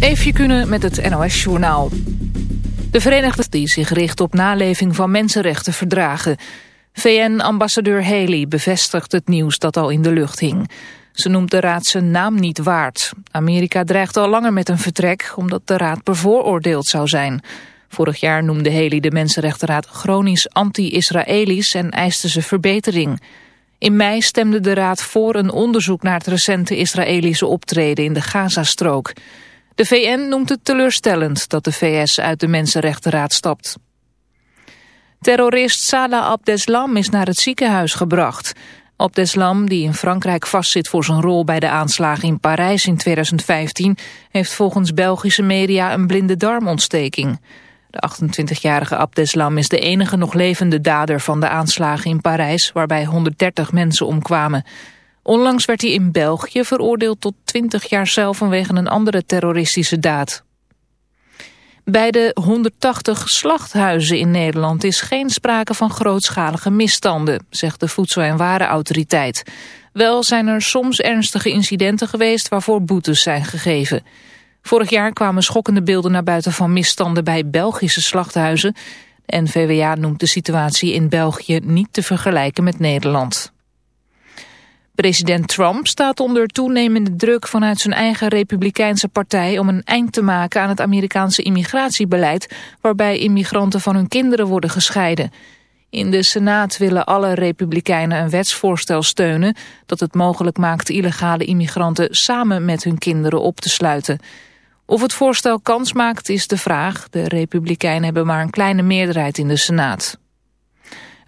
Even kunnen met het NOS-journaal. De Verenigde die zich richt op naleving van mensenrechtenverdragen. VN-ambassadeur Haley bevestigt het nieuws dat al in de lucht hing. Ze noemt de raad zijn naam niet waard. Amerika dreigt al langer met een vertrek omdat de raad bevooroordeeld zou zijn. Vorig jaar noemde Haley de Mensenrechtenraad chronisch anti-Israëlisch en eiste ze verbetering. In mei stemde de raad voor een onderzoek naar het recente Israëlische optreden in de Gazastrook. De VN noemt het teleurstellend dat de VS uit de Mensenrechtenraad stapt. Terrorist Salah Abdeslam is naar het ziekenhuis gebracht. Abdeslam, die in Frankrijk vastzit voor zijn rol bij de aanslagen in Parijs in 2015... heeft volgens Belgische media een blinde darmontsteking. De 28-jarige Abdeslam is de enige nog levende dader van de aanslagen in Parijs... waarbij 130 mensen omkwamen. Onlangs werd hij in België veroordeeld tot 20 jaar cel vanwege een andere terroristische daad. Bij de 180 slachthuizen in Nederland is geen sprake van grootschalige misstanden, zegt de Voedsel- en Warenautoriteit. Wel zijn er soms ernstige incidenten geweest waarvoor boetes zijn gegeven. Vorig jaar kwamen schokkende beelden naar buiten van misstanden bij Belgische slachthuizen. De NVWA noemt de situatie in België niet te vergelijken met Nederland. President Trump staat onder toenemende druk vanuit zijn eigen republikeinse partij om een eind te maken aan het Amerikaanse immigratiebeleid waarbij immigranten van hun kinderen worden gescheiden. In de Senaat willen alle republikeinen een wetsvoorstel steunen dat het mogelijk maakt illegale immigranten samen met hun kinderen op te sluiten. Of het voorstel kans maakt is de vraag. De republikeinen hebben maar een kleine meerderheid in de Senaat.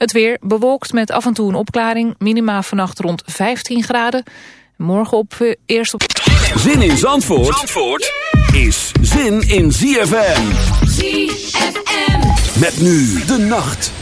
Het weer bewolkt met af en toe een opklaring. Minima vannacht rond 15 graden. Morgen op uh, eerst op... Zin in Zandvoort, Zandvoort is zin in ZFM. ZFM. Met nu de nacht.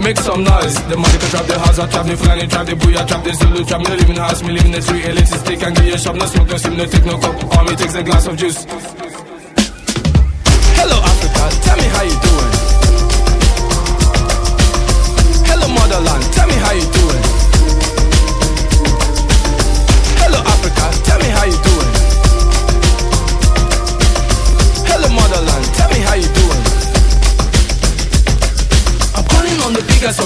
Make some noise. The money can trap the house, I trap the Fulani, trap the booyah, trap the Zulu, trap me, live in the house, me live in the street, elitist stick and you a shop, no smoke, no steam, no take no coke. All me takes a glass of juice.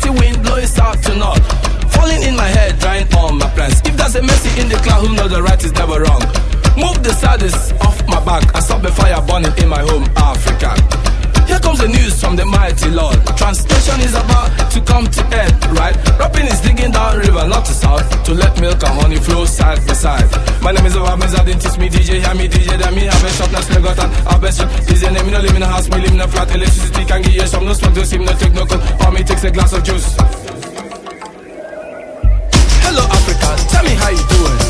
hotty wind blowing south to north, falling in my head, drying all my plans. If there's a mercy in the cloud, who knows the right is never wrong. Move the saddest off my back, I stop the fire burning in my home, Africa. Here comes the news from the mighty Lord. Translation is about to come to end, right? Rapping is digging down river, not to south, to let milk and honey flow side by side. My name is Obamiz, I teach me DJ, hear me DJ, then me have a shop, now still got an have. DJ name, me no live in a house, me live in a flat, electricity can give you some, no smoke, no steam, no take no cold, for me takes a glass of juice. Hello Africa, tell me how you doing.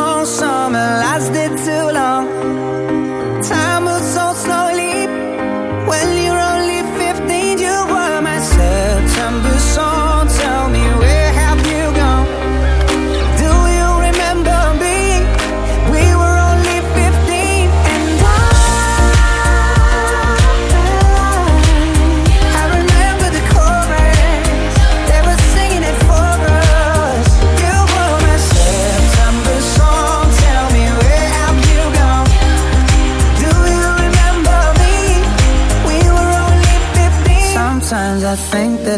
summer lasted too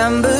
September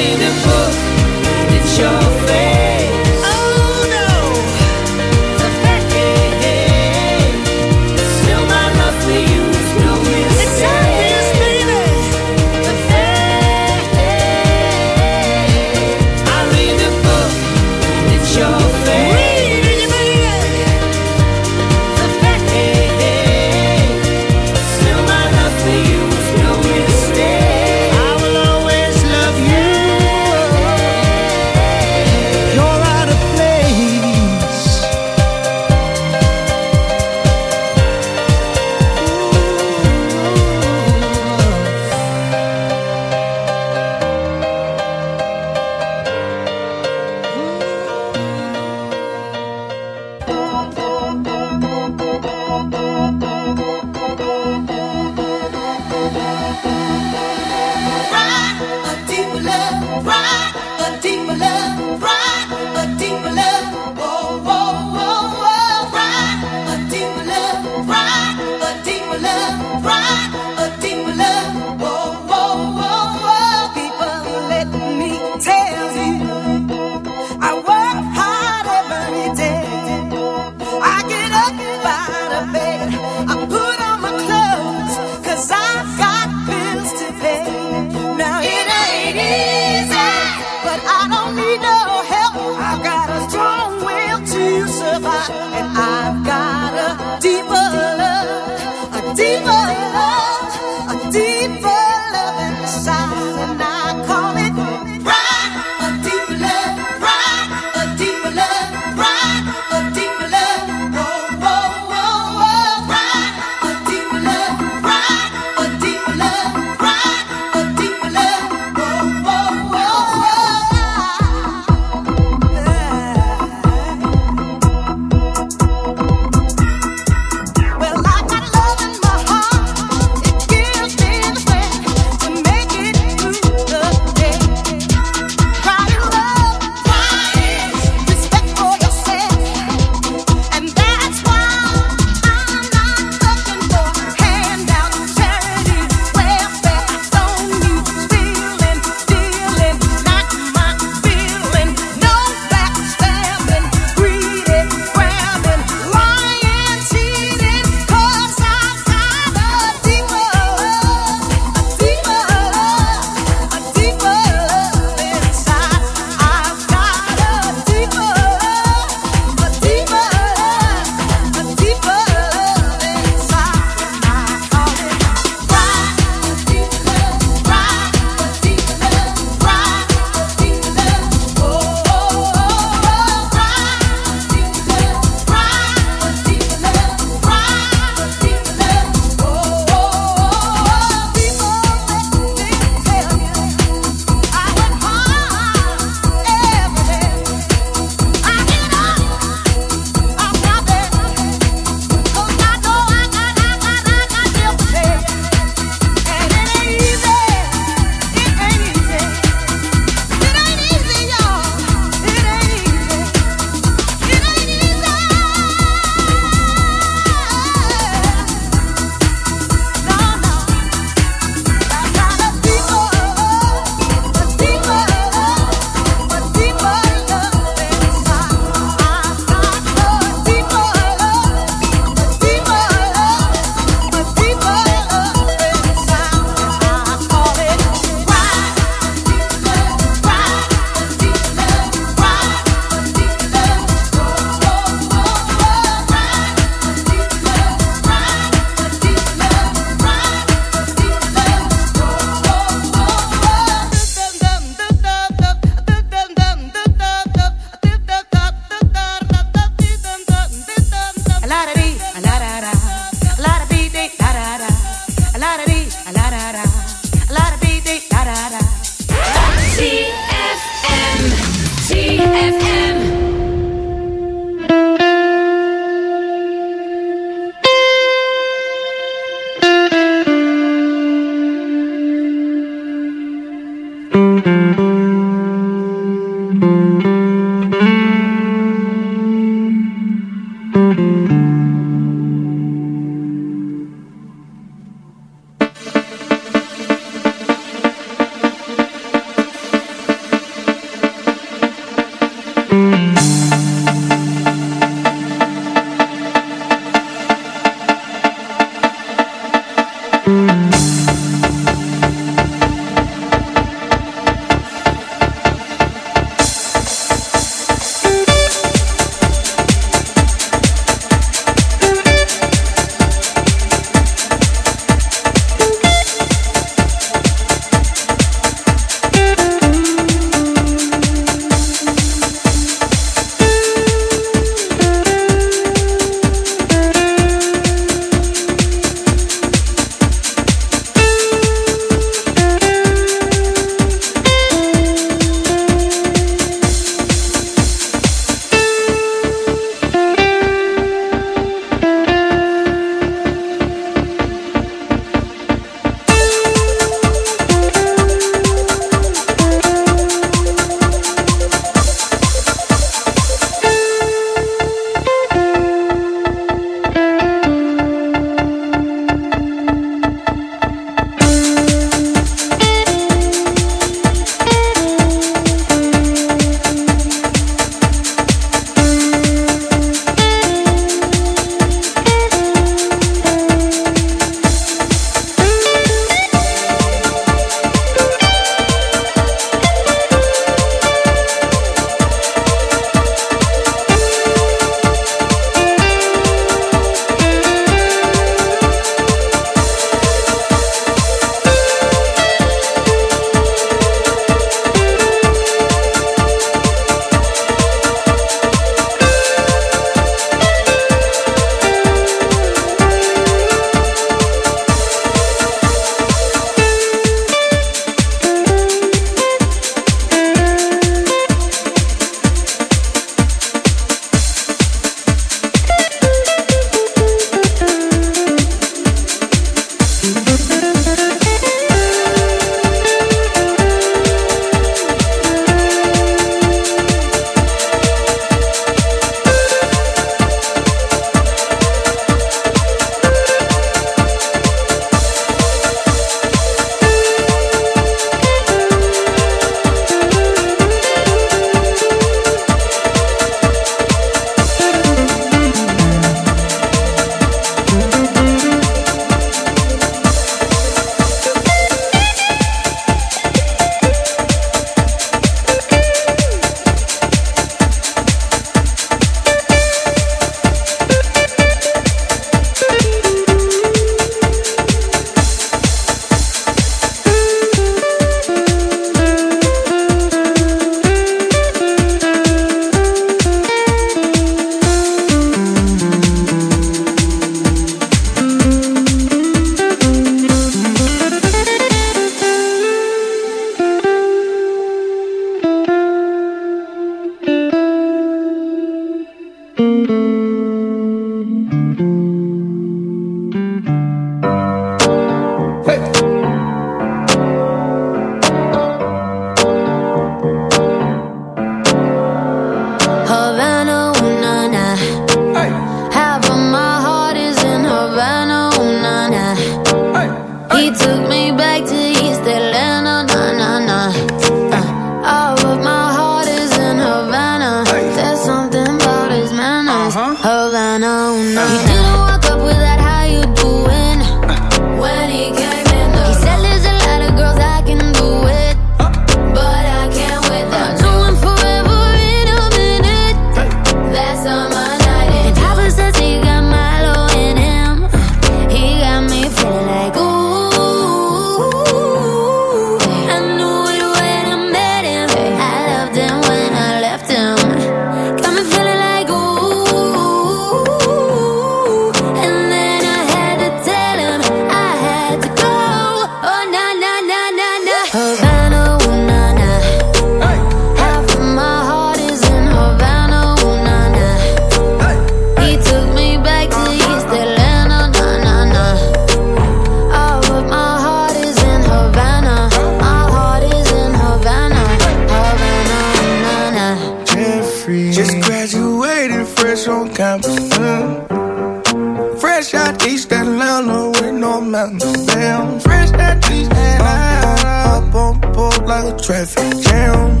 traffic jam.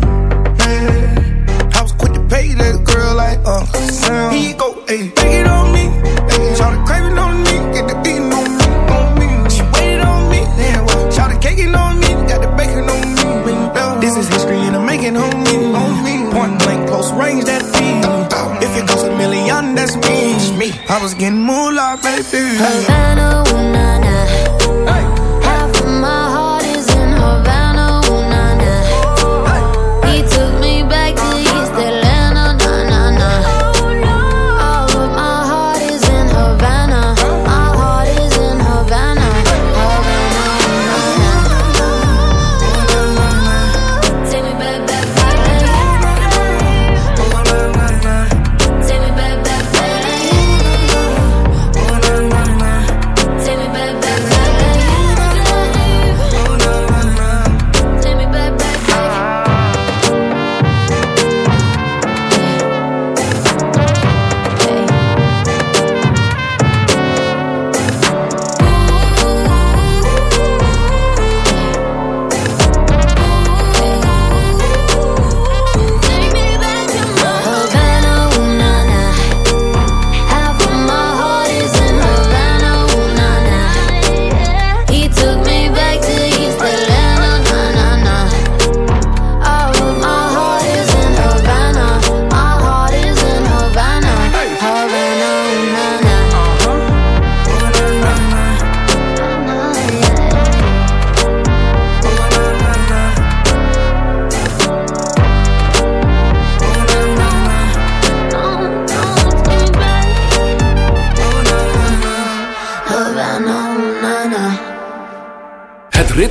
Man, I was quick to pay that girl like uh, Uncle Sam. You go, ayy, take it on me. Ayy, shout the craving on me, get the beating on me, on me. She waited on me, then what? Shout the caking on me, got the bacon on me. This is history and I'm making on me, on me. Point blank, close range, that feed. If it goes a million, that's me. me. I was getting moolah, baby. Havana, ooh, na, na.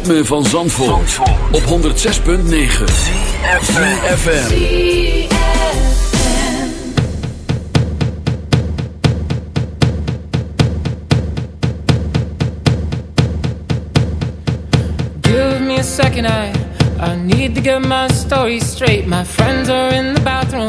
Ritme van Zandvoort, op 106.9 FM. Give me a second, I I need to get my story straight. My friends are in the bathroom,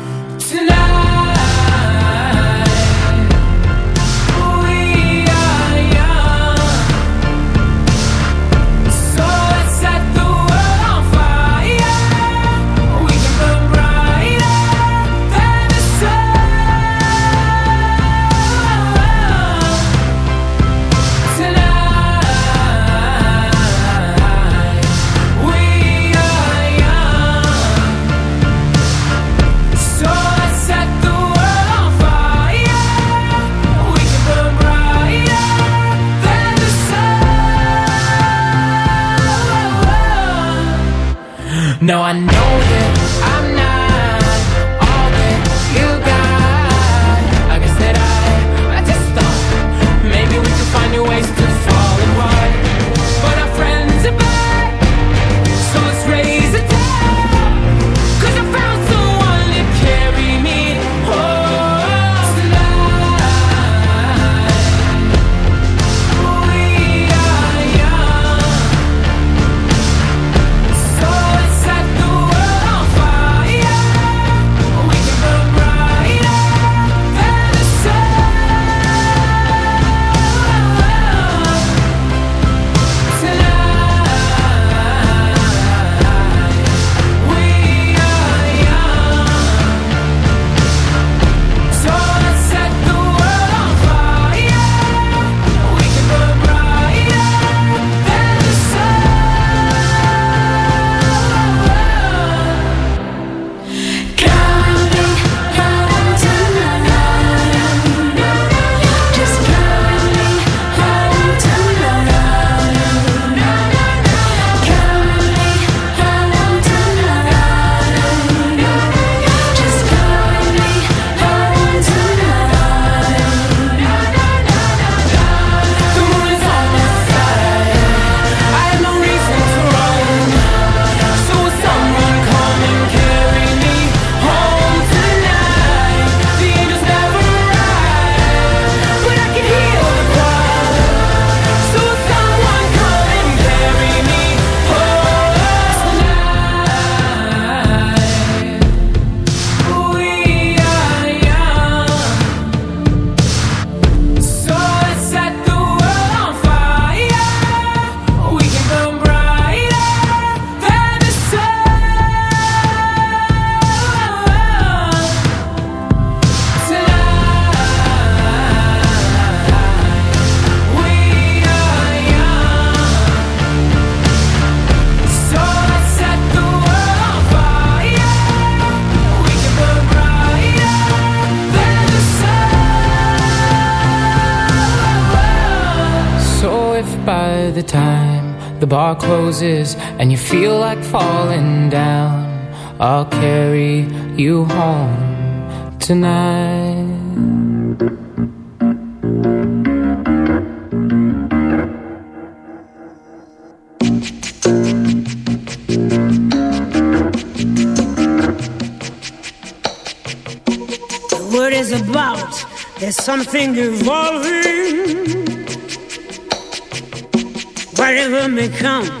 No, I know bar closes and you feel like falling down, I'll carry you home tonight. The word is about, there's something evolving. Whatever may come,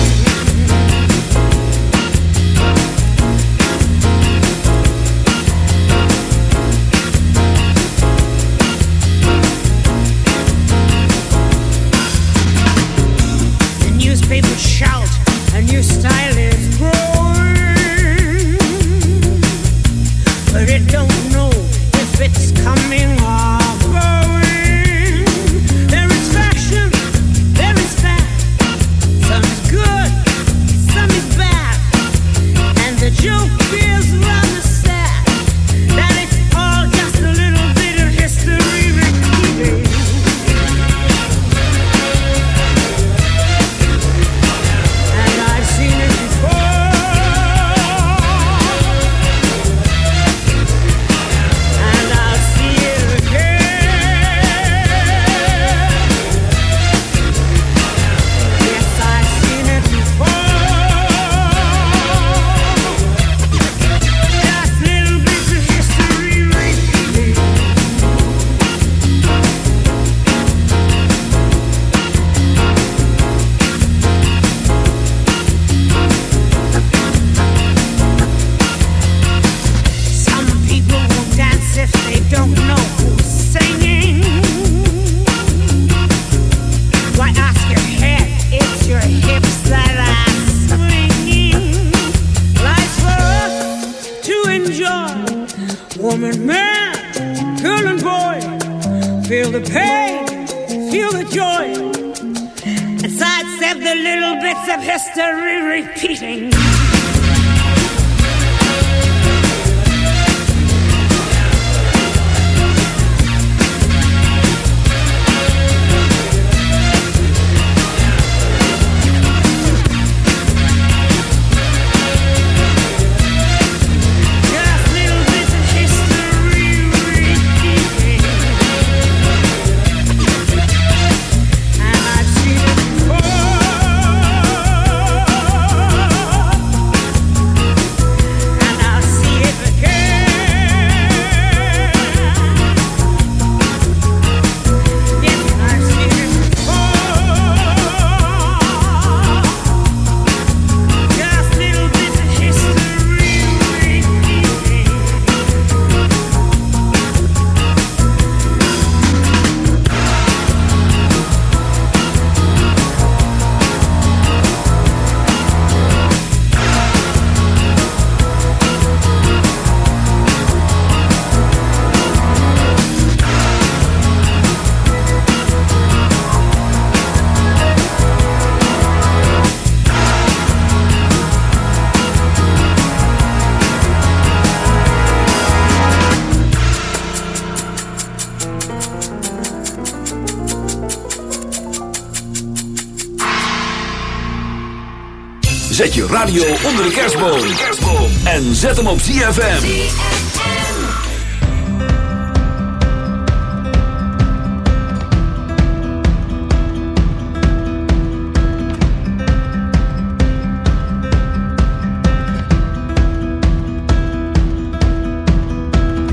Radio onder de kerstboom. En zet hem op ZFM.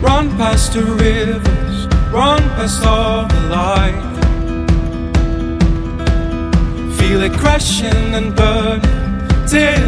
Run past the rivers, run past all the light. Feel it crashing and burning till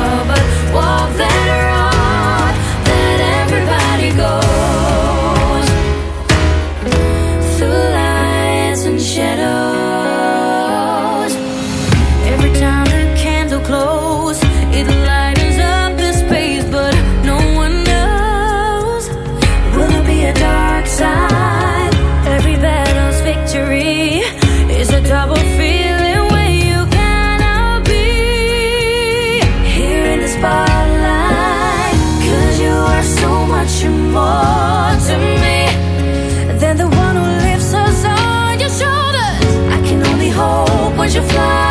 walk that fly,